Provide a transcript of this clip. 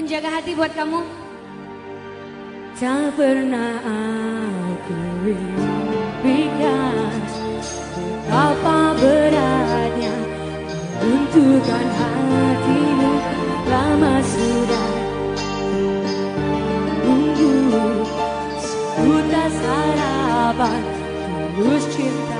penjaga hati buat kamu. Tak pernah aku impikan Betapa beratnya untukkan hatimu Lama sudah Tunggu Sebutas harapan Tulus cinta